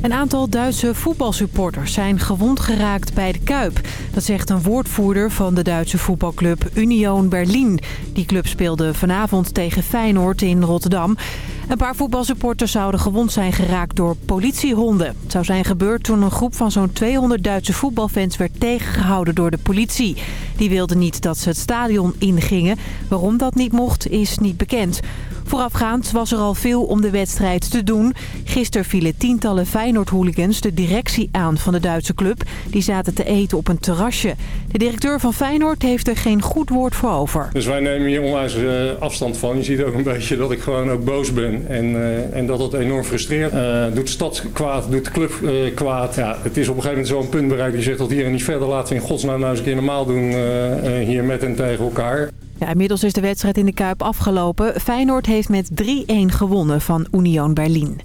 Een aantal Duitse voetbalsupporters zijn gewond geraakt bij de Kuip. Dat zegt een woordvoerder van de Duitse voetbalclub Union Berlin. Die club speelde vanavond tegen Feyenoord in Rotterdam. Een paar voetbalsupporters zouden gewond zijn geraakt door politiehonden. Het zou zijn gebeurd toen een groep van zo'n 200 Duitse voetbalfans werd tegengehouden door de politie. Die wilden niet dat ze het stadion ingingen. Waarom dat niet mocht is niet bekend. Voorafgaand was er al veel om de wedstrijd te doen. Gisteren vielen tientallen Feyenoord-hooligans de directie aan van de Duitse club. Die zaten te eten op een terrasje. De directeur van Feyenoord heeft er geen goed woord voor over. Dus wij nemen hier onwijs uh, afstand van. Je ziet ook een beetje dat ik gewoon ook boos ben. En, uh, en dat het enorm frustreert. Uh, doet de stad kwaad, doet de club kwaad. Ja, het is op een gegeven moment zo'n punt bereikt. Die zegt dat hier en niet verder laten we in godsnaam nou eens een keer normaal doen. hier met en tegen elkaar. Ja, inmiddels is de wedstrijd in de Kuip afgelopen. Feyenoord heeft met 3-1 gewonnen van Union Berlin.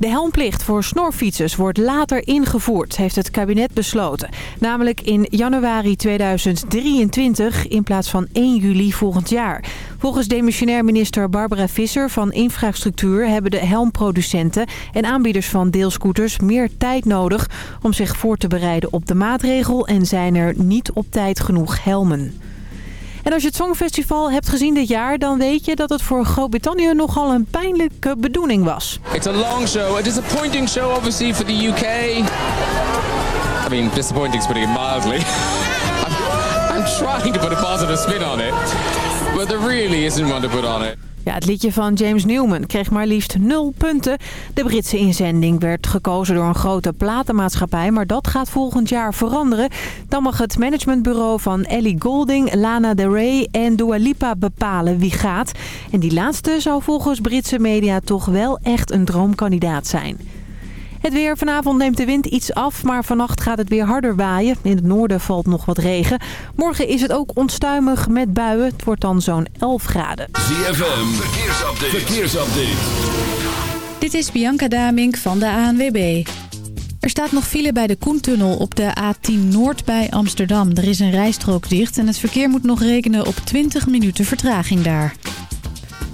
De helmplicht voor snorfietsers wordt later ingevoerd, heeft het kabinet besloten. Namelijk in januari 2023 in plaats van 1 juli volgend jaar. Volgens demissionair minister Barbara Visser van Infrastructuur... hebben de helmproducenten en aanbieders van deelscooters meer tijd nodig... om zich voor te bereiden op de maatregel en zijn er niet op tijd genoeg helmen. En als je het Songfestival hebt gezien dit jaar... dan weet je dat het voor Groot-Brittannië nogal een pijnlijke bedoeling was. It's a long show, a disappointing show obviously for the UK. I mean, disappointing is it mildly. I'm trying to put a positive spin on it. Really to put on it. Ja, het liedje van James Newman kreeg maar liefst 0 punten. De Britse inzending werd gekozen door een grote platenmaatschappij... maar dat gaat volgend jaar veranderen. Dan mag het managementbureau van Ellie Golding, Lana Del Rey en Dua Lipa bepalen wie gaat. En die laatste zou volgens Britse media toch wel echt een droomkandidaat zijn. Het weer. Vanavond neemt de wind iets af, maar vannacht gaat het weer harder waaien. In het noorden valt nog wat regen. Morgen is het ook onstuimig met buien. Het wordt dan zo'n 11 graden. ZFM. Verkeersupdate. Verkeersupdate. Dit is Bianca Damink van de ANWB. Er staat nog file bij de Koentunnel op de A10 Noord bij Amsterdam. Er is een rijstrook dicht en het verkeer moet nog rekenen op 20 minuten vertraging daar.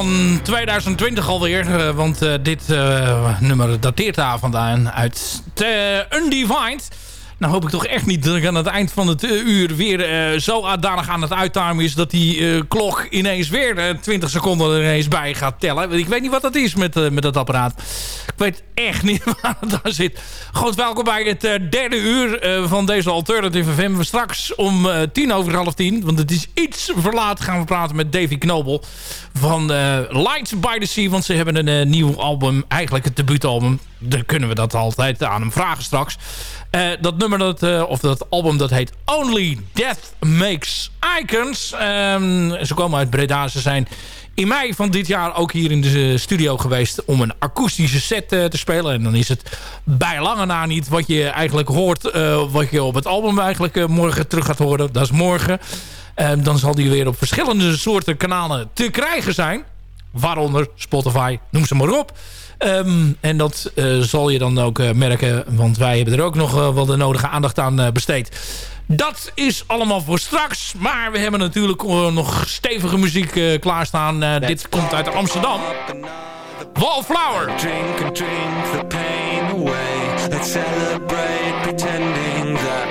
Van 2020 alweer. eh, want eh, dit eh, nummer dateert daar vandaan uit uh, Undefined. Nou hoop ik toch echt niet dat ik aan het eind van het eh, uur weer eh, zo aandanig aan het uittimen is... dat die eh, klok ineens weer eh, 20 seconden er ineens bij gaat tellen. Ik weet niet wat dat is met, met dat apparaat. Ik weet echt niet waar het aan zit. Goed, welkom bij het derde uur van deze Alternative FM. Straks om tien over half tien, want het is iets verlaat... gaan we praten met Davy Knobel van Lights by the Sea. Want ze hebben een nieuw album, eigenlijk het debuutalbum. Dan kunnen we dat altijd aan hem vragen straks. Eh, dat nummer, dat, eh, of dat album, dat heet Only Death Makes Icons. Ehm, ze komen uit Breda. Ze zijn in mei van dit jaar ook hier in de studio geweest... om een akoestische set eh, te spelen. En dan is het bij lange na niet wat je eigenlijk hoort... wat je op het album eigenlijk morgen terug gaat horen. Dat is morgen. Ehm, dan zal die weer op verschillende soorten kanalen te krijgen zijn. Waaronder Spotify, noem ze maar op. Ehm, en dat eh, zal je dan ook eh, merken, want wij hebben er ook nog eh, wel de nodige aandacht aan besteed. Dat is allemaal voor straks, maar we hebben natuurlijk nog stevige muziek klaarstaan. Dit komt uit Amsterdam. Wallflower. Drink and drink the pain away. Let's celebrate pretending that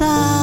wind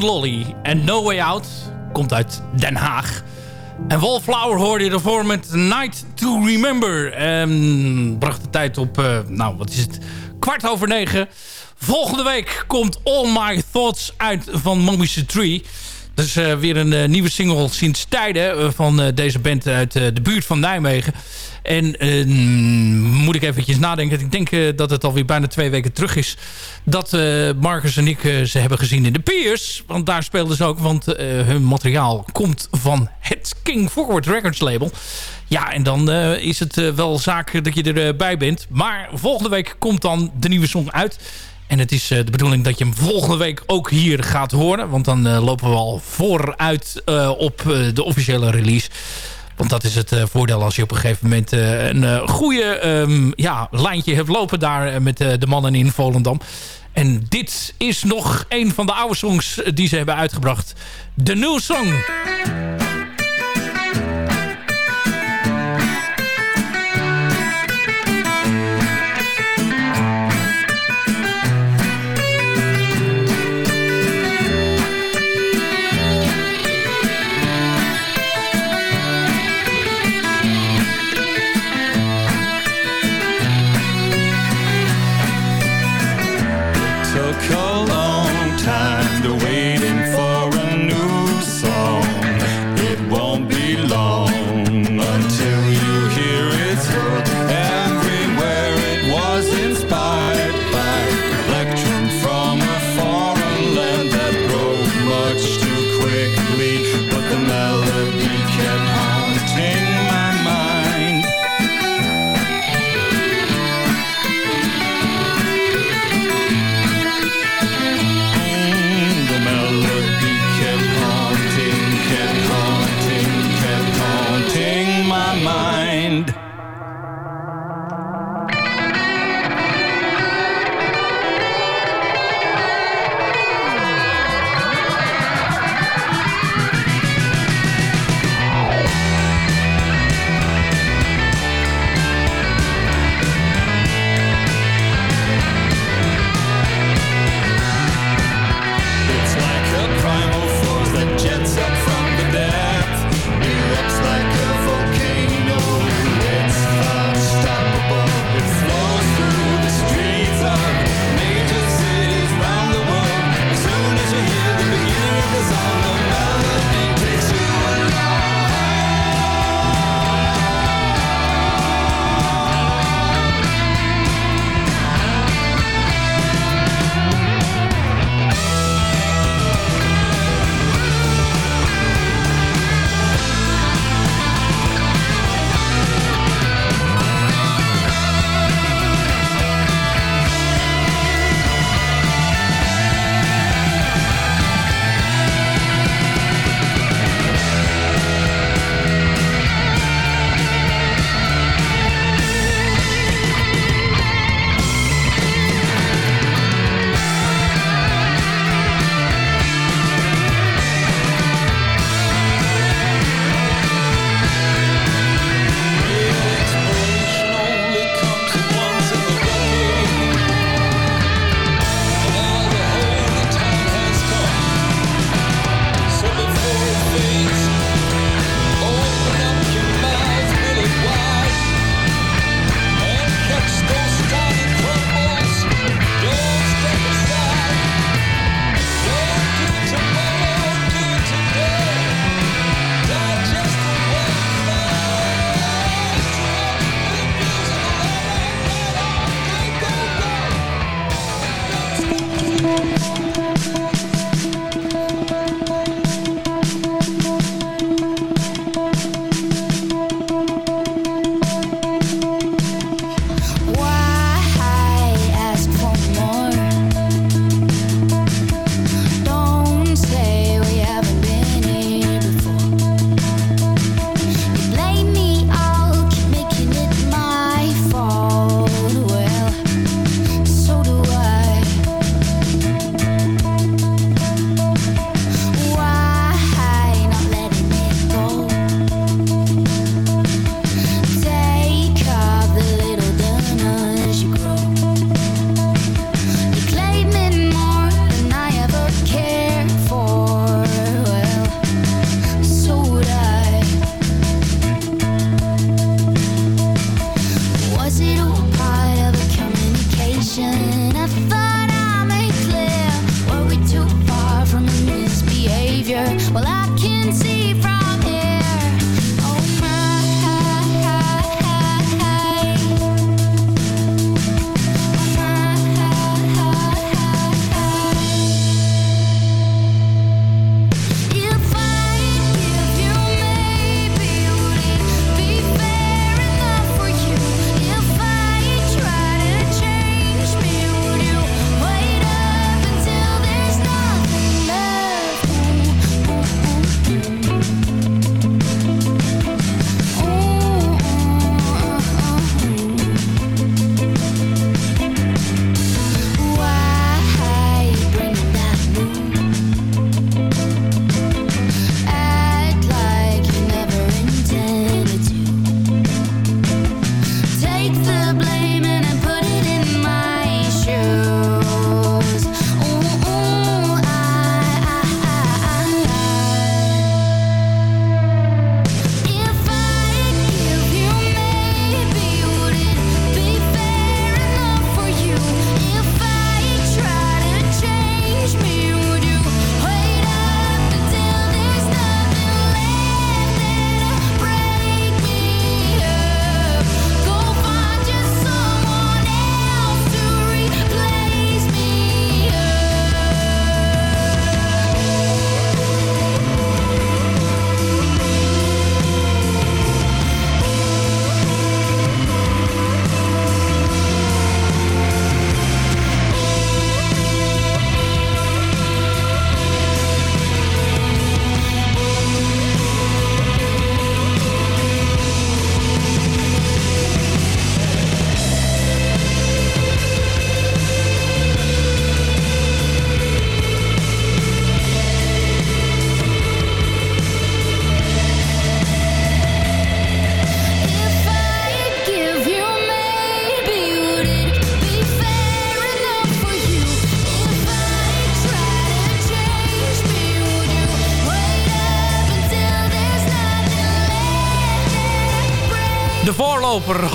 Lolly en No Way Out komt uit Den Haag. En Wallflower hoorde je ervoor met Night to Remember. En bracht de tijd op, uh, nou wat is het, kwart over negen. Volgende week komt All My Thoughts uit van Momische Tree. Dat is uh, weer een uh, nieuwe single sinds tijden van deze band uit de buurt van Nijmegen. En uh, moet ik eventjes nadenken. Ik denk uh, dat het alweer bijna twee weken terug is... dat uh, Marcus en ik ze hebben gezien in de Piers. Want daar speelden ze ook. Want hun materiaal komt van het King Forward Records label. Ja, en dan is het wel zaak dat je erbij bent. Maar volgende week komt dan de nieuwe song uit... En het is de bedoeling dat je hem volgende week ook hier gaat horen. Want dan lopen we al vooruit op de officiële release. Want dat is het uh, voordeel als je op een gegeven moment uh, een uh, goede um, ja, lijntje hebt lopen daar met de mannen in Volendam. En dit is nog een van de oude songs die ze hebben uitgebracht. De New Song.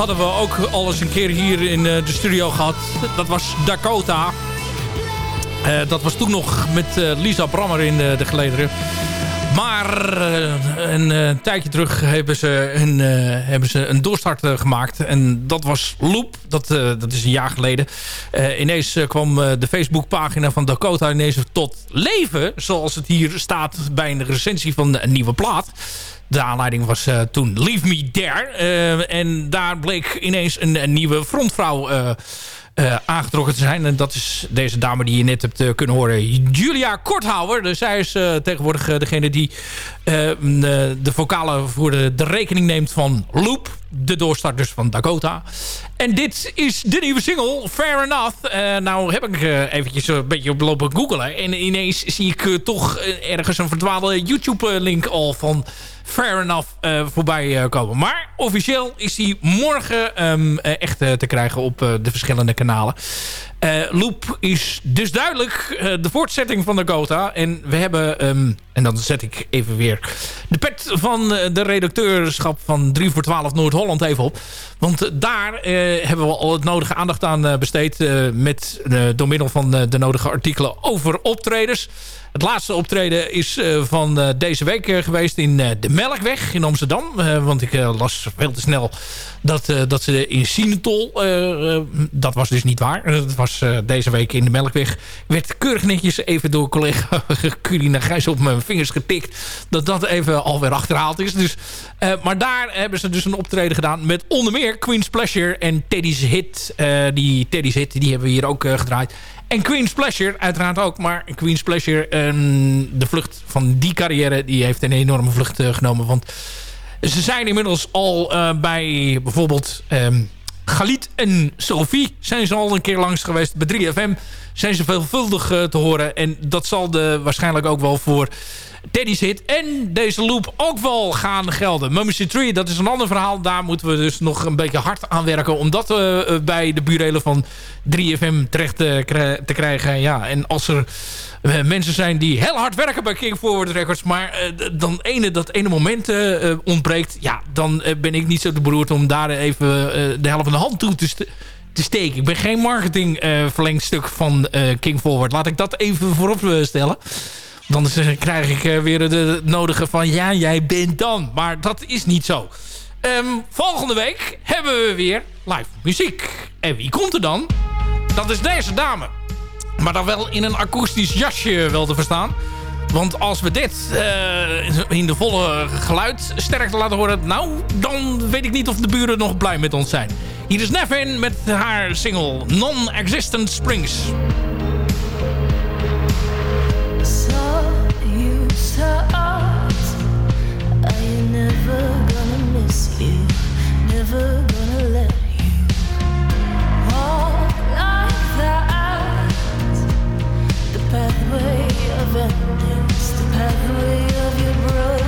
Hadden we ook al eens een keer hier in de studio gehad. Dat was Dakota. dat was toen nog met Lisa Brammer in de, de gelederen. Maar uh, een tijdje terug hebben ze een, uh, hebben ze een doorstart gemaakt. En dat was Loop. Dat, dat is een jaar geleden. ineens kwam de Facebookpagina van Dakota ineens tot leven. Zoals het hier staat bij een recensie van een nieuwe plaat. De aanleiding was toen Leave Me There. en daar bleek ineens een, een nieuwe frontvrouw uh, aangetrokken te zijn. En dat is deze dame die je net hebt uh, kunnen horen. Julia Korthouwer. Dus zij is uh, tegenwoordig degene die de vocalen voor de, de, rekening neemt van Loop. De doorstarters van Dakota. En dit is de nieuwe single, Fair Enough. nou heb ik eventjes een beetje op lopen googelen. En ineens zie ik toch ergens een verdwaalde YouTube-link al van fair enough uh, voorbij uh, komen. Maar officieel is die morgen um, echt uh, te krijgen op de verschillende kanalen. Loop is dus duidelijk de voortzetting van de Gotha. En we hebben, um, en dan zet ik even weer de pet van de redacteurschap van 3 voor 12 Noord-Holland even op. Want daar hebben we al het nodige aandacht aan besteed met, door middel van de nodige artikelen over optredens. Het laatste optreden is van deze week geweest in de Melkweg in Amsterdam. want ik las veel te snel dat, dat ze in Sinetol... dat was dus niet waar. Dat was deze week in de Melkweg. Werd keurig netjes even door collega Curina Gijs op mijn vingers getikt. Dat dat even alweer achterhaald is. Dus, maar daar hebben ze dus een optreden gedaan met onder meer Queen's Pleasure en Teddy's Hit. die Teddy's Hit die hebben we hier ook gedraaid. En Queen's Pleasure uiteraard ook. Maar Queen's Pleasure, um, de vlucht van die carrière... die heeft een enorme vlucht genomen. Want ze zijn inmiddels al uh, bij bijvoorbeeld... Um, Galit en Sophie zijn ze al een keer langs geweest. Bij 3FM zijn ze veelvuldig uh, te horen. En dat zal de, waarschijnlijk ook wel voor Teddy's hit en deze loop ook wel gaan gelden. Mummy Tree, dat is een ander verhaal. Daar moeten we dus nog een beetje hard aan werken... om dat uh, bij de burelen van 3FM terecht te, krijgen. Ja, en als er mensen zijn die heel hard werken bij King Forward Records... maar uh, dan ene, dat ene moment ontbreekt... ja, dan ben ik niet zo te beroerd om daar even de helft van de hand toe te te steken. Ik ben geen marketing verlengstuk van King Forward. Laat ik dat even voorop stellen. Dan krijg ik eh, weer de nodige van... ja, jij bent dan. Maar dat is niet zo. Um, volgende week hebben we weer live muziek. En wie komt er dan? Dat is deze dame. Maar dan wel in een akoestisch jasje wel te verstaan. Want als we dit uh, in de volle geluidsterkte laten horen... nou, dan weet ik niet of de buren nog blij met ons zijn. Hier is Nevin met haar single Non-Existent Springs. Time with the one you know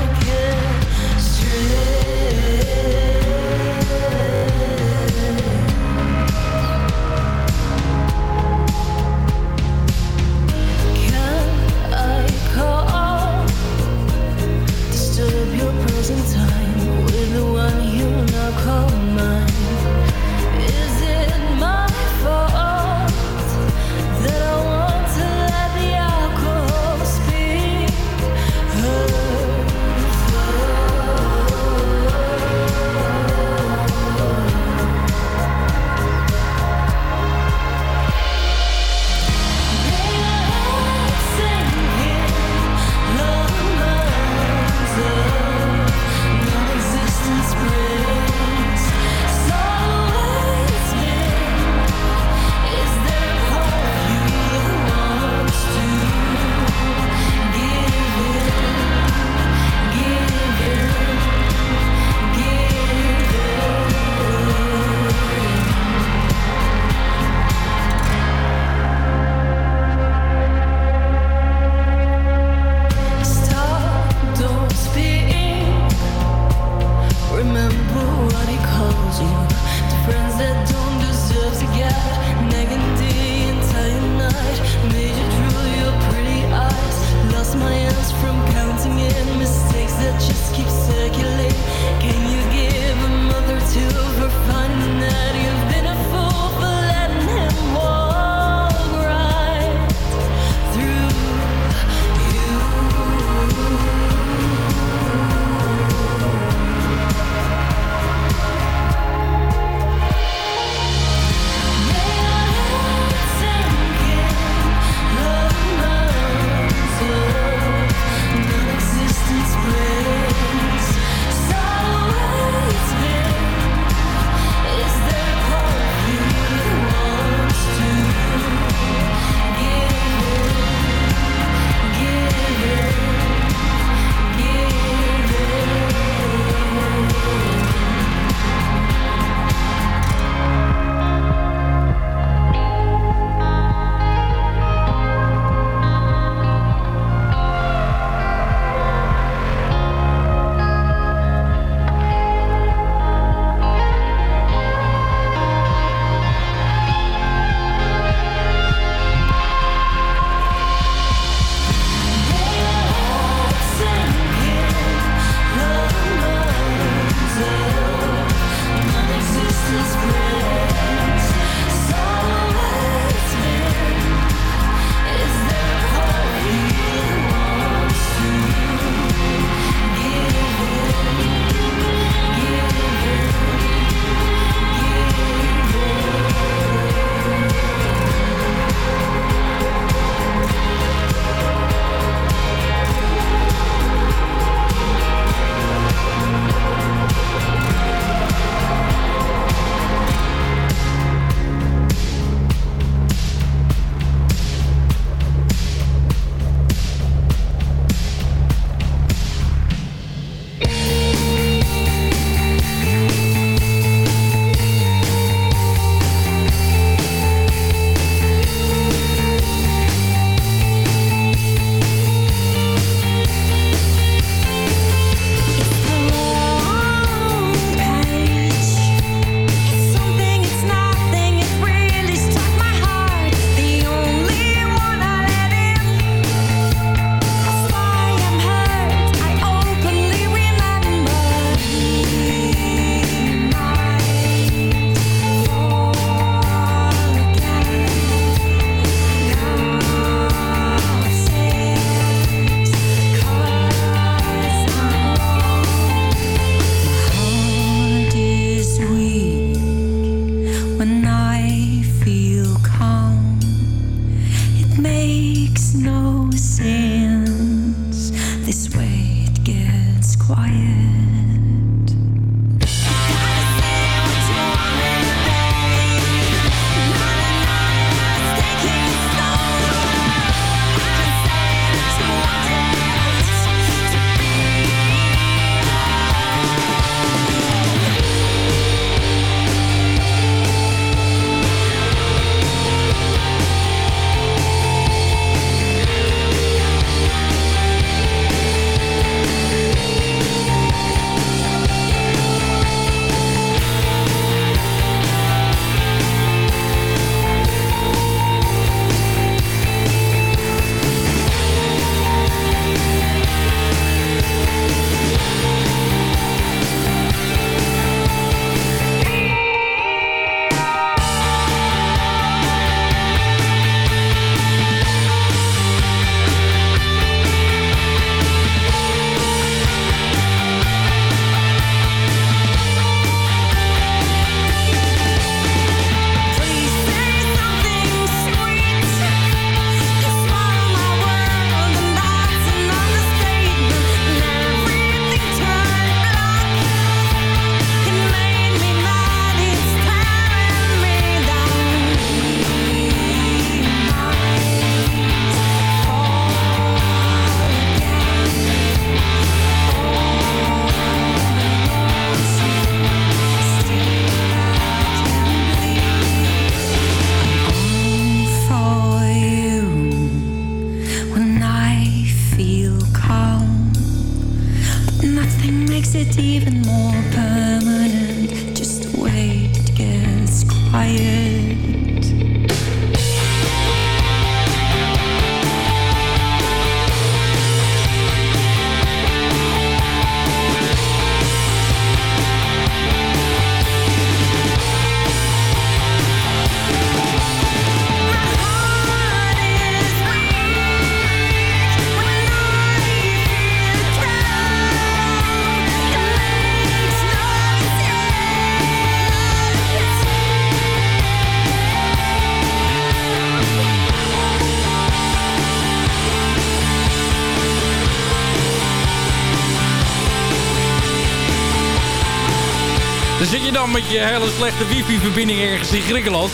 met je hele slechte wifi-verbinding ergens in Griekenland.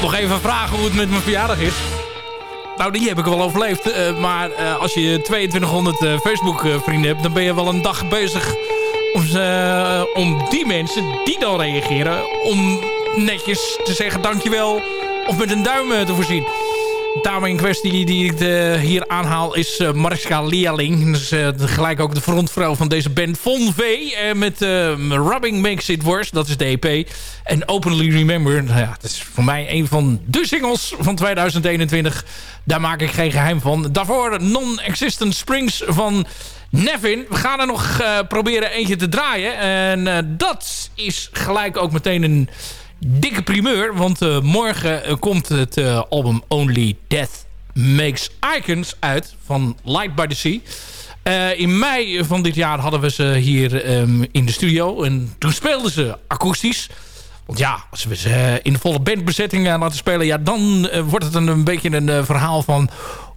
Nog even vragen hoe het met mijn verjaardag is. Nou, die heb ik wel overleefd. Uh, maar uh, als je 2200 uh, Facebook-vrienden hebt... dan ben je wel een dag bezig om, om die mensen die dan reageren... om netjes te zeggen dankjewel of met een duim te voorzien dame in kwestie die ik hier aanhaal is uh, Mariska Leerling. Dus uh, gelijk ook de frontvrouw van deze band Von V. Uh, met Rubbing Makes It Worse, dat is de EP. En Openly Remember, nou ja, dat is voor mij een van de singles van 2021. Daar maak ik geen geheim van. Daarvoor Non-Existent Springs van Nevin. We gaan er nog proberen eentje te draaien. En dat is gelijk ook meteen een dikke primeur. Want uh, morgen uh, komt het uh, album Only Death Makes Icons uit. Van Light by the Sea. in mei van dit jaar hadden we ze hier um, in de studio. En toen speelden ze akoestisch. Want ja, als we ze in de volle bandbezetting laten spelen... Ja, dan wordt het een, een beetje een verhaal van...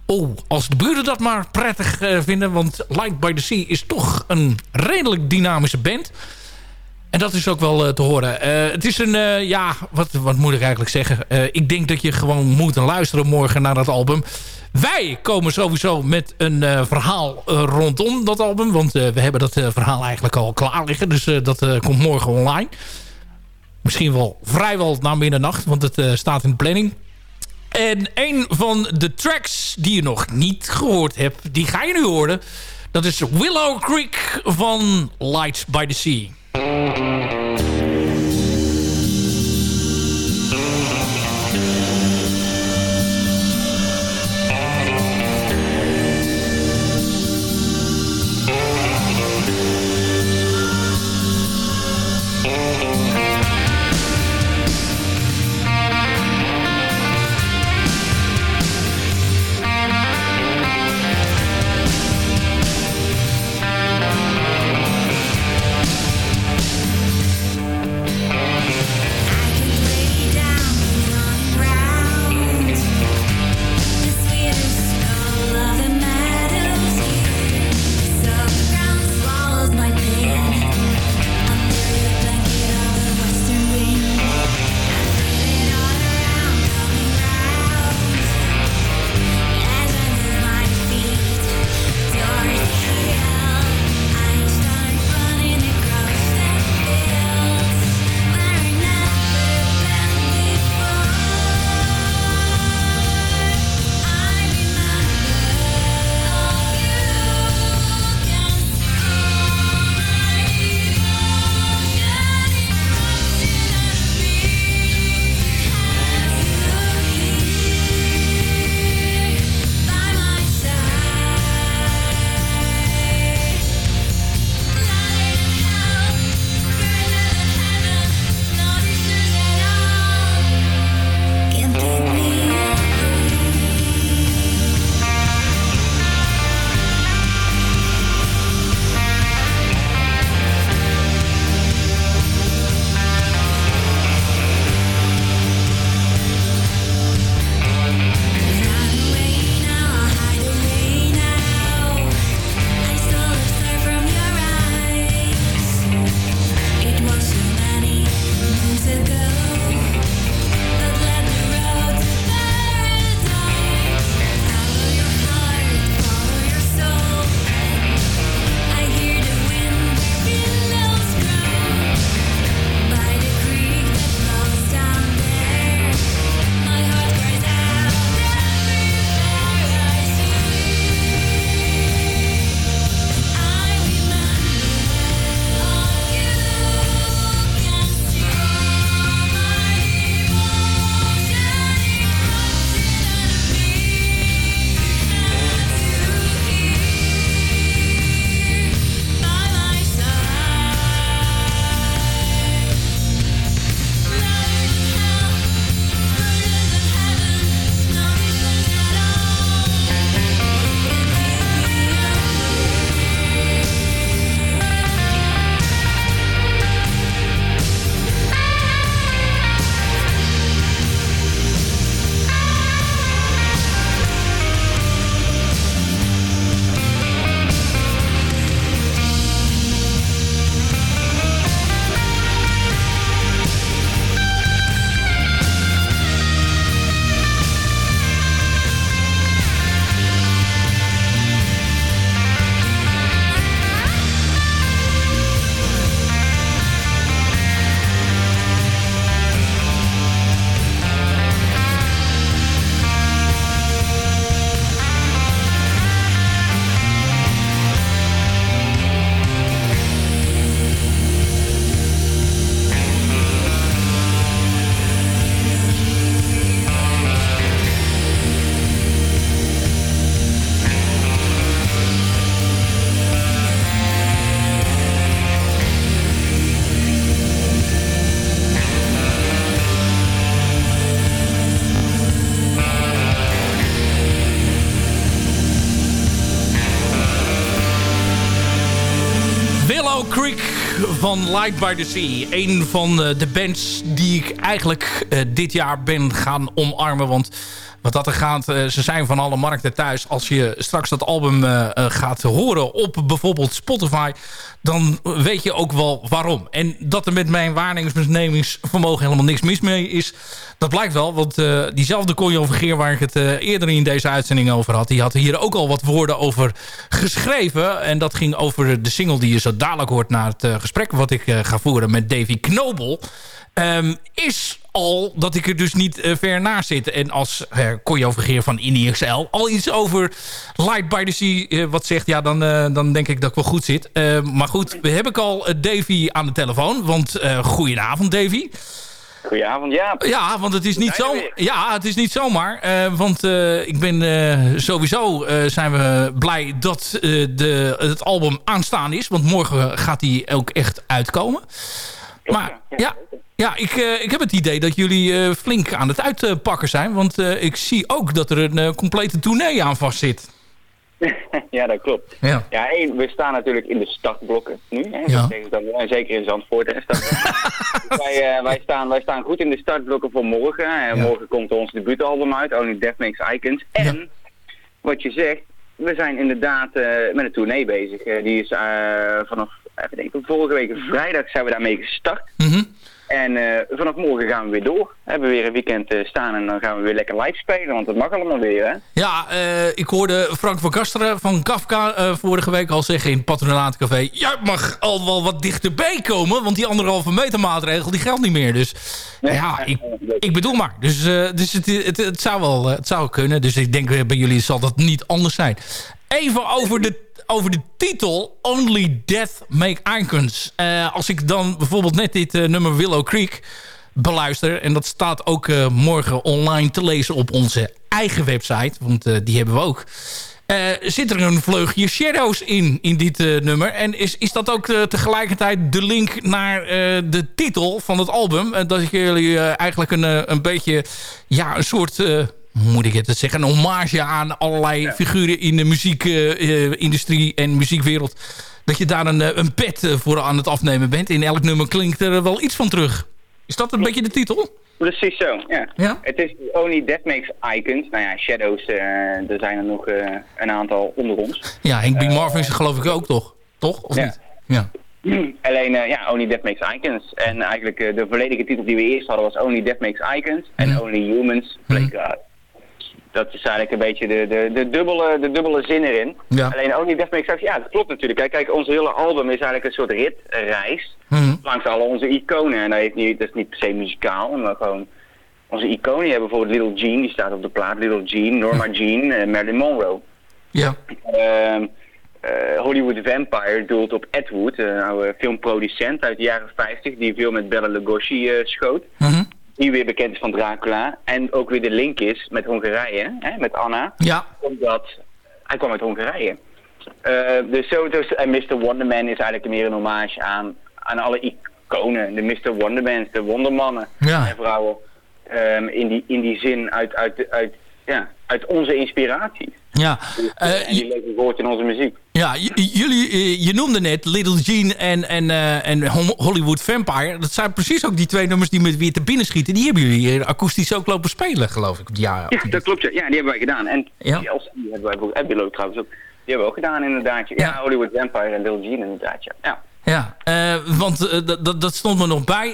Oh, als de buren dat maar prettig vinden. Want Light by the Sea is toch een redelijk dynamische band... En dat is ook wel uh, te horen. Uh, het is een, uh, ja, wat, wat moet ik eigenlijk zeggen? ik denk dat je gewoon moet luisteren morgen naar dat album. Wij komen sowieso met een verhaal rondom dat album. Want we hebben dat verhaal eigenlijk al klaar liggen. Dus dat komt morgen online. Misschien wel vrijwel na middernacht, want het staat in de planning. En een van de tracks die je nog niet gehoord hebt, die ga je nu horen. Dat is Willow Creek van Lights by the Sea. Van Light by the Sea. Een van eh, de bands die ik eigenlijk eh, dit jaar ben gaan omarmen. Want wat dat er gaat, eh, ze zijn van alle markten thuis. Als je straks dat album gaat horen op bijvoorbeeld Spotify... dan weet je ook wel waarom. En dat er met mijn waarnemingsvermogen helemaal niks mis mee is... dat blijkt wel, want eh, diezelfde Conjo Vergeer... waar ik het eh, eerder in deze uitzending over had... die had hier ook al wat woorden over geschreven. En dat ging over de single die je zo dadelijk hoort... na het eh, gesprek wat ik ga voeren met Davy Knobel... Ehm, is al dat ik er dus niet ver naast zit. En als uh, Conjo Vergeer van Indie XL al iets over Light by the Sea wat zegt... ja, dan, dan denk ik dat ik wel goed zit. Eh, maar goed, we hebben ik al Davy aan de telefoon. Want goedenavond, Davy. Goedenavond, ja. Ja, want het is niet, zo, ja, het is niet zomaar. eh, want eh, ik ben eh, sowieso zijn we blij dat de, het album aanstaan is. Want morgen gaat die ook echt uitkomen. Maar ja, ja ik, ik heb het idee dat jullie flink aan het uitpakken zijn. Want ik zie ook dat er een complete tournee aan vast zit. ja, dat klopt. Ja. Ja, we staan natuurlijk in de startblokken nu. Hè, Ja. Dat en zeker in Zandvoort. Hè, Dus wij, eh, wij, staan, wij staan goed in de startblokken voor morgen. En morgen komt ons debuutalbum uit, Only Death Makes Icons. En, wat je zegt, we zijn inderdaad eh, met een tournee bezig. Die is eh, vanaf, even denken, vorige week vrijdag zijn we daarmee gestart. Mhm. En eh, vanaf morgen gaan we weer door. We hebben weer een weekend eh, staan en dan gaan we weer lekker live spelen. Want dat mag allemaal weer, hè? Ja, eh, ik hoorde Frank van Kasteren van Kafka vorige week al zeggen in het Patronaatcafé... jij mag al wel wat dichterbij komen, want die anderhalve meter maatregel die geldt niet meer. Dus ja, ik, ik bedoel maar. Dus, dus het, het, het, zou wel het zou kunnen. Dus ik denk bij jullie zal dat niet anders zijn. Even over de, over de titel Only Death Make Icons. Eh, als ik dan bijvoorbeeld net dit eh, nummer Willow Creek beluister... en dat staat ook eh, morgen online te lezen op onze eigen website... want die hebben we ook... Zit er een vleugje Shadows in, in dit nummer? En is, is dat ook tegelijkertijd de link naar de titel van het album? Dat jullie eh, eigenlijk een, een beetje, ja, een soort, moet ik het zeggen, een hommage aan allerlei figuren in de muziekindustrie en muziekwereld. Dat je daar een, eh, een pet eh, voor aan het afnemen bent. In elk nummer klinkt er wel iets van terug. Is dat een beetje de titel? Precies zo, ja. Ja? Het is Only Death Makes Icons. Nou ja, Shadows, eh, er zijn er nog eh, een aantal onder ons. Ja, Henk B. Marvin is geloof ik ook toch? Toch? Of Ja. niet? Ja. Alleen, eh, ja, Only Death Makes Icons. En eigenlijk eh, de volledige titel die we eerst hadden was Only Death Makes Icons. En Only Humans Play God. Dat is eigenlijk een beetje de, de, de, dubbele, de dubbele zin erin. Ja. Alleen Only Death Makes Icons, ja, dat klopt natuurlijk. Kijk, kijk, ons hele album is eigenlijk een soort ritreis. Mhm. Langs alle onze iconen. En dat, heeft niet, dat is niet per se muzikaal, maar gewoon... Onze iconen, je hebt bijvoorbeeld Little Jean, die staat op de plaat. Little Jean, Norma Jean, eh, Marilyn Monroe. Ja. Ehm, eh, Hollywood Vampire doelt op Ed Wood, een oude filmproducent uit de jaren 50, die veel met Bela Lugosi eh, schoot. Mhm. Die weer bekend is van Dracula. En ook weer de link is met Hongarije, hè, met Anna. Ja. Omdat hij kwam uit Hongarije. Dus zo, dus, en Mr. Wonderman is eigenlijk meer een hommage aan, aan alle iconen. De Mr. Wondermans, de wondermannen Ja. en vrouwen. Ehm, in, die, in die zin uit, uit, uit, ja, uit onze inspiratie. Ja. en Eh, die leven gehoord in onze muziek. Ja, jullie, eh, je noemde net Little Jean en, en, eh, en Hollywood Vampire. Dat zijn precies ook die twee nummers die me weer te binnen schieten. Die hebben jullie hier akoestisch ook lopen spelen, geloof ik. Ja, Ja, dat klopt. Ja, ja die hebben wij gedaan. En Ja. Die hebben wij ook, en Willow trouwens ook. Die hebben we ook gedaan inderdaad. Ja, Ja. Hollywood Vampire en Little Jean inderdaad. Ja. ja. Want dat- dat- stond me nog bij.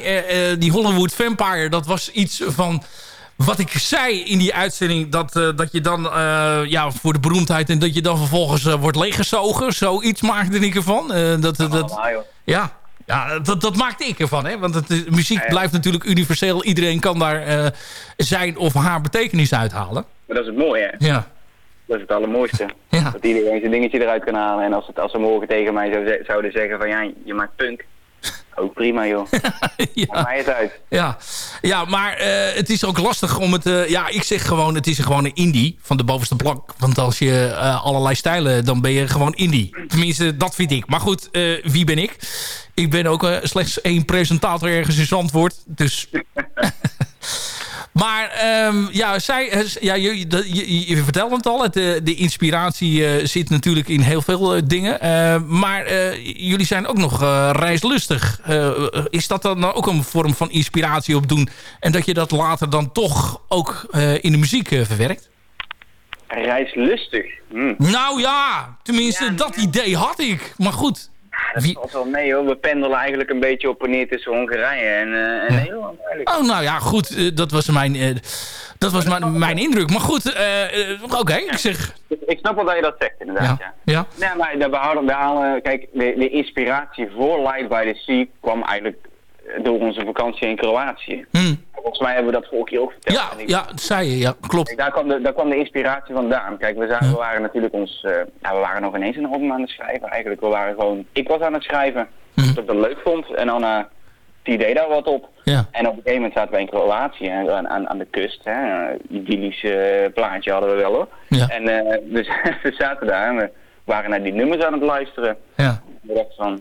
Die Hollywood Vampire, dat was iets van... Wat ik zei in die uitzending, dat, eh, dat je dan eh, ja, voor de beroemdheid... en dat je dan vervolgens eh, wordt leeggezogen. Zoiets maakte ik ervan. Dat, dat, Allemaal. Ja, ja dat, dat maakte ik ervan. Hè? Want het, muziek blijft natuurlijk universeel. Iedereen kan daar zijn of haar betekenis uithalen. Maar dat is het mooie. Hè? Ja, Dat is het allermooiste. Ja. Dat iedereen zijn dingetje eruit kan halen. En als, het, als ze morgen tegen mij zouden zeggen van ja, je maakt punk. Ook prima joh. Ja, mij het uit. ja. ja maar eh, het is ook lastig om het... eh, ja, ik zeg gewoon, het is gewoon een indie van de bovenste plank. Want als je eh, allerlei stijlen, dan ben je gewoon indie. Tenminste, dat vind ik. Maar goed, wie ben ik? Ik ben ook slechts één presentator ergens in Zandvoort. Dus... Maar ehm, ja, zij, eh, ja, je, je, je vertelt het al. Het, eh, de inspiratie eh, zit natuurlijk in heel veel dingen. Eh, maar eh, jullie zijn ook nog eh, reislustig. Is dat dan ook een vorm van inspiratie opdoen? En dat je dat later dan toch ook eh, in de muziek eh, verwerkt? Reislustig. Hm. Nou ja, tenminste dat idee had ik. Maar goed. Dat Wie- valt wel mee hoor. We pendelen eigenlijk een beetje op en neer tussen Hongarije en, eh, en Nederland eigenlijk. Oh, nou ja, goed. eh, dat was mijn, eh, dat was mijn, mijn indruk. Maar goed, oké. ik zeg... Ik snap wel dat je dat zegt inderdaad, ja. Ja. Ja, maar we houden, we halen, kijk, de, de inspiratie voor Light by the Sea kwam eigenlijk door onze vakantie in Kroatië. Hm. Volgens mij hebben we dat vorige keer ook verteld. Ja, ik- ja, dat zei je. Ja, klopt. Kijk, daar, kwam de, daar kwam de inspiratie vandaan. Kijk, we, zijn, we waren natuurlijk ons... eh, nou, we waren nog ineens een album aan het schrijven eigenlijk. We waren gewoon... Ik was aan het schrijven, omdat ik dat leuk vond. En Anna, die deed daar wat op. Ja. En op een gegeven moment zaten wij in Kroatië, aan, aan, aan de kust. Hè, een plaatje hadden we wel hoor. Ja. En eh, dus, we zaten daar en we waren naar die nummers aan het luisteren. Ja. We dachten van,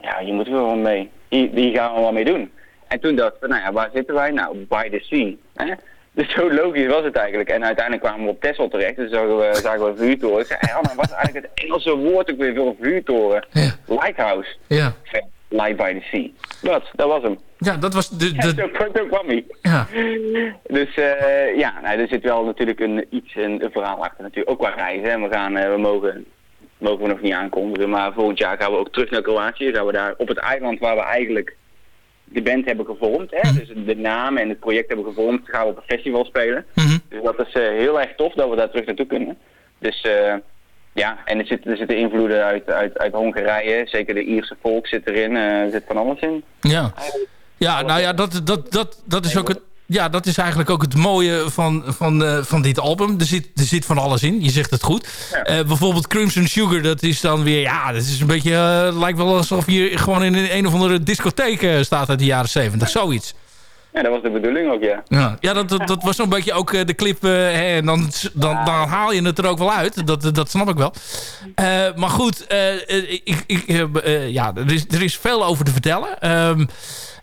ja, hier moeten we wel mee. Hier, hier gaan we wel mee doen. En toen dachten we, nou ja, waar zitten wij? Nou, by the sea. Hè? Dus zo logisch was het eigenlijk. En uiteindelijk kwamen we op Texel terecht. Dus zagen we, zagen we vuurtoren. Ik zei, hey Anna, wat is eigenlijk het Engelse woord ook weer voor een vuurtoren? Ja. Lighthouse. Ja. Light by the sea. Dat, dat was hem. Ja, dat was de... Ja, de kwam- zo kwam hij. ja. Dus eh, ja, nou, er zit wel natuurlijk een, iets, een, een verhaal achter natuurlijk. Ook qua reizen. hè. We, gaan, eh, we mogen, mogen we nog niet aankondigen. Maar volgend jaar gaan we ook terug naar Kroatië. Gaan we daar op het eiland waar we eigenlijk de band hebben gevormd. Hè? Dus de naam en het project hebben gevormd. Gaan we op een festival spelen. Mhm. Dus dat is eh, heel erg tof dat we daar terug naartoe kunnen. Dus eh, ja, en er zitten, er zitten invloeden uit, uit, uit Hongarije. Zeker de Ierse volk zit erin. eh, er zit van alles in. Ja. Ja, nou ja, dat, dat, dat, dat is ook het... Ja, dat is eigenlijk ook het mooie van, van, eh, van dit album. Er zit, er zit van alles in. Je zegt het goed. Eh, bijvoorbeeld Crimson Sugar, dat is dan weer... Ja, dat is een beetje... eh, lijkt wel alsof je gewoon in een, een of andere discotheek staat uit de jaren zeventig. Zoiets. Ja, dat was de bedoeling ook, ja. Ja, ja dat, dat, dat was zo'n beetje ook de clip. hè, en dan, dan, dan haal je het er ook wel uit. Dat, dat snap ik wel. Maar goed, ik, ik, ja, er, is, er is veel over te vertellen. Ehm,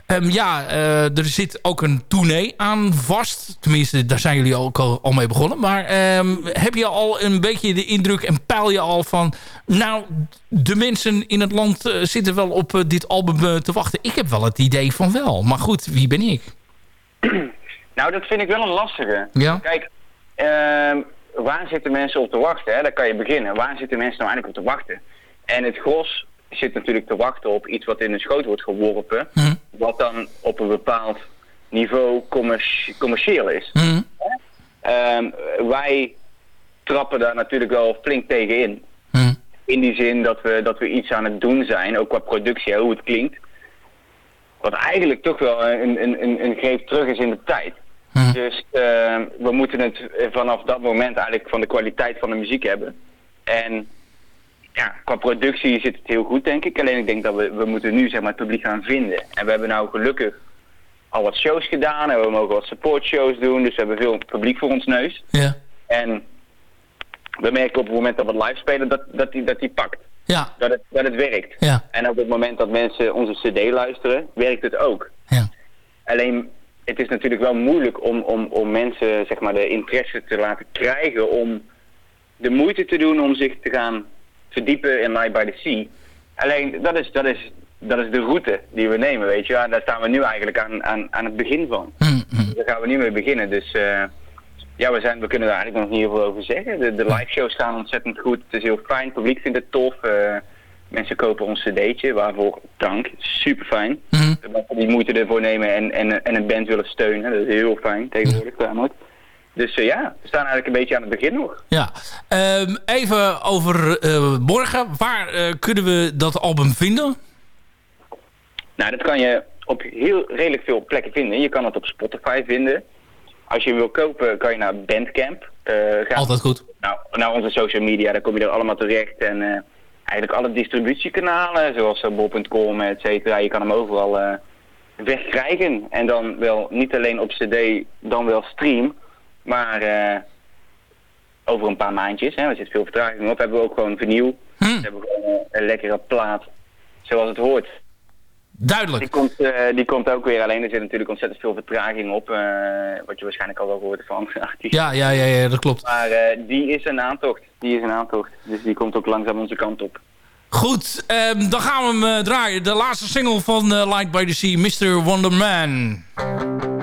ehm, ja, eh, er zit ook een tournee aan vast. Tenminste, daar zijn jullie ook al, al mee begonnen. Maar ehm, heb je al een beetje de indruk en peil je al van... Nou, de mensen in het land eh, zitten wel op eh, dit album te wachten. Ik heb wel het idee van wel. Maar goed, wie ben ik? Nou, dat vind ik wel een lastige. Ja. Kijk, ehm, waar zitten mensen op te wachten? Hè? Daar kan je beginnen. Waar zitten mensen nou eigenlijk op te wachten? En het gros zit natuurlijk te wachten op iets wat in hun schoot wordt geworpen. Hm. Wat dan op een bepaald niveau commerci- commercieel is. Hm. Ehm, wij trappen daar natuurlijk wel flink tegen in. Hm. In die zin dat we, dat we iets aan het doen zijn, ook qua productie, hoe het klinkt. Wat eigenlijk toch wel een, een, een, een greep terug is in de tijd. Dus eh, we moeten het vanaf dat moment eigenlijk van de kwaliteit van de muziek hebben. En ja, qua productie zit het heel goed, denk ik. Alleen ik denk dat we, we moeten nu zeg maar, het publiek gaan vinden. En we hebben nou gelukkig al wat shows gedaan en we mogen wat supportshows doen. Dus we hebben veel publiek voor ons neus. Ja. En we merken op het moment dat we live spelen dat, dat, die, dat die pakt. Ja. Dat het, dat het werkt. Ja. En op het moment dat mensen onze cd luisteren, werkt het ook. Ja. Alleen, het is natuurlijk wel moeilijk om, om, om mensen zeg maar, de interesse te laten krijgen om de moeite te doen om zich te gaan verdiepen in Light by the Sea. Alleen, dat is, dat is, dat is de route die we nemen, weet je. Ja, daar staan we nu eigenlijk aan, aan, aan het begin van. Daar gaan we nu mee beginnen. Dus eh, ja, we, zijn, we kunnen daar eigenlijk nog niet heel veel over zeggen. De, de live shows gaan ontzettend goed. Het is heel fijn. Het publiek vindt het tof. Eh, mensen kopen ons cd'tje, waarvoor dank. Super fijn. Dat mensen die moeite ervoor nemen en, en, en een band willen steunen. Dat is heel fijn tegenwoordig namelijk. Dus eh, ja, we staan eigenlijk een beetje aan het begin nog. Ja, Ehm, even over eh, morgen. Waar eh, kunnen we dat album vinden? Nou, dat kan je op heel redelijk veel plekken vinden. Je kan het op Spotify vinden. Als je hem wil kopen, kan je naar Bandcamp gaan. Altijd goed. Nou, naar onze social media, daar kom je er allemaal terecht. En eigenlijk alle distributiekanalen, zoals uh, bol.com, et cetera. Je kan hem overal wegkrijgen. En dan wel niet alleen op cd, dan wel stream. Maar eh, over een paar maandjes, hè, er zit veel vertraging op, hebben we ook gewoon vinyl. Hm. We hebben gewoon een lekkere plaat, zoals het hoort. Duidelijk. Die komt, eh, die komt ook weer. Alleen er zit natuurlijk ontzettend veel vertraging op. eh, wat je waarschijnlijk al wel gehoord hebt van de artiest. Ja, ja, ja, ja, dat klopt. Maar die is een aantocht. Die is een aantocht. Dus die komt ook langzaam onze kant op. Goed, ehm, dan gaan we hem draaien. De laatste single van Light by the Sea, Mr. Wonderman. The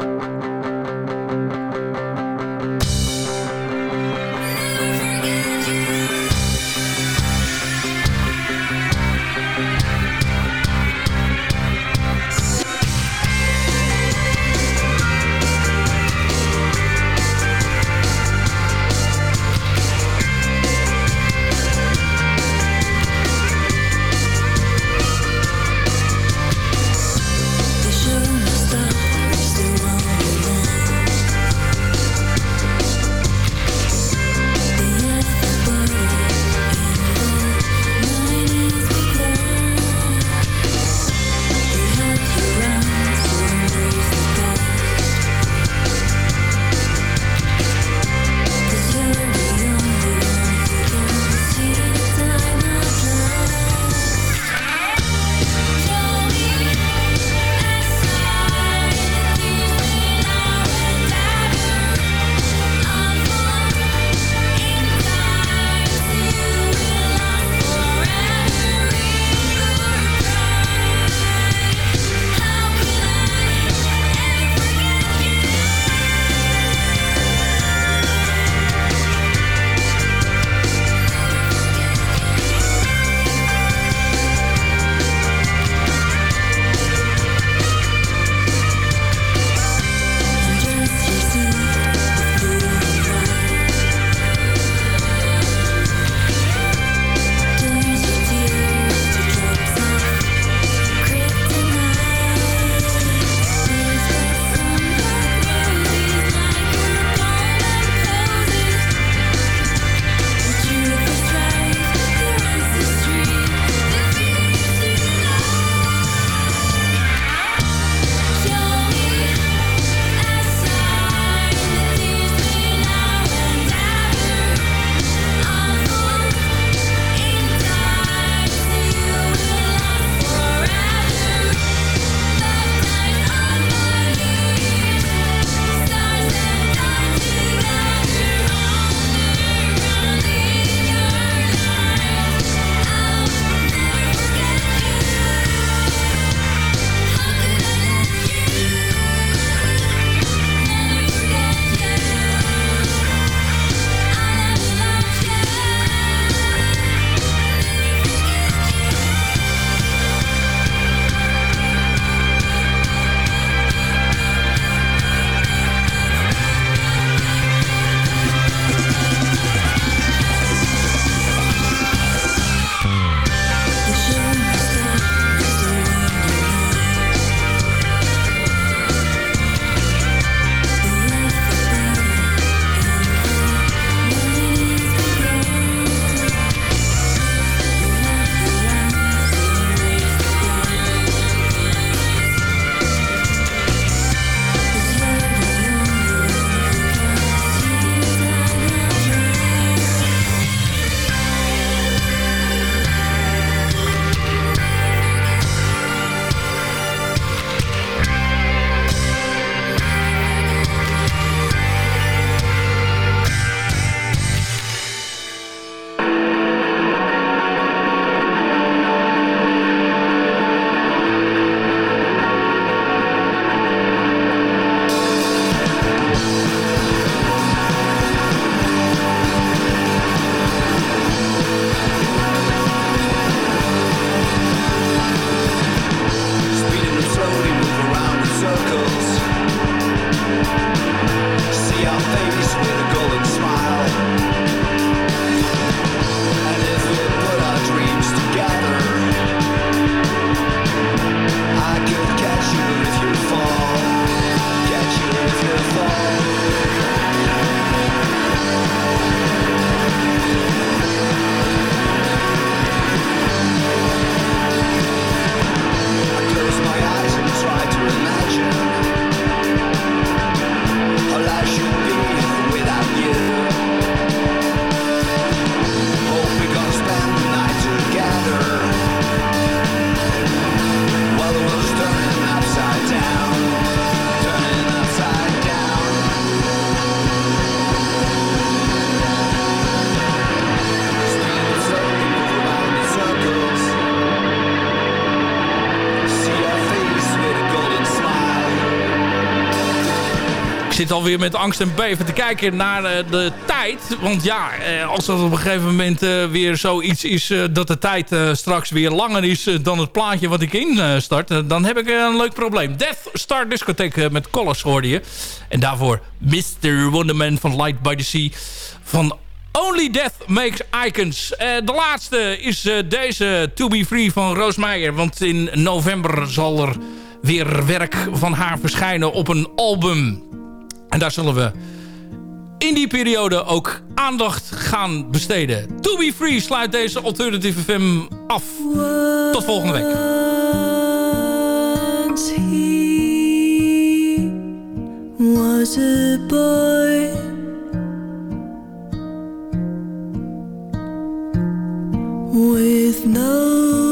alweer met angst en beven te kijken naar eh, de tijd. Want ja, eh, als er op een gegeven moment eh, weer zoiets is... dat de tijd straks weer langer is dan het plaatje wat ik instart... dan heb ik een leuk probleem. Death Star Discotheek met Colors hoorde je. En daarvoor Mr. Wonderman van Light by the Sea... van Only Death Makes Icons. De laatste is deze To Be Free van Roos Meijer. Want in november zal er weer werk van haar verschijnen op een album. En daar zullen we in die periode ook aandacht gaan besteden. To Be Free sluit deze Alternative FM af. Tot volgende week. Was a boy with no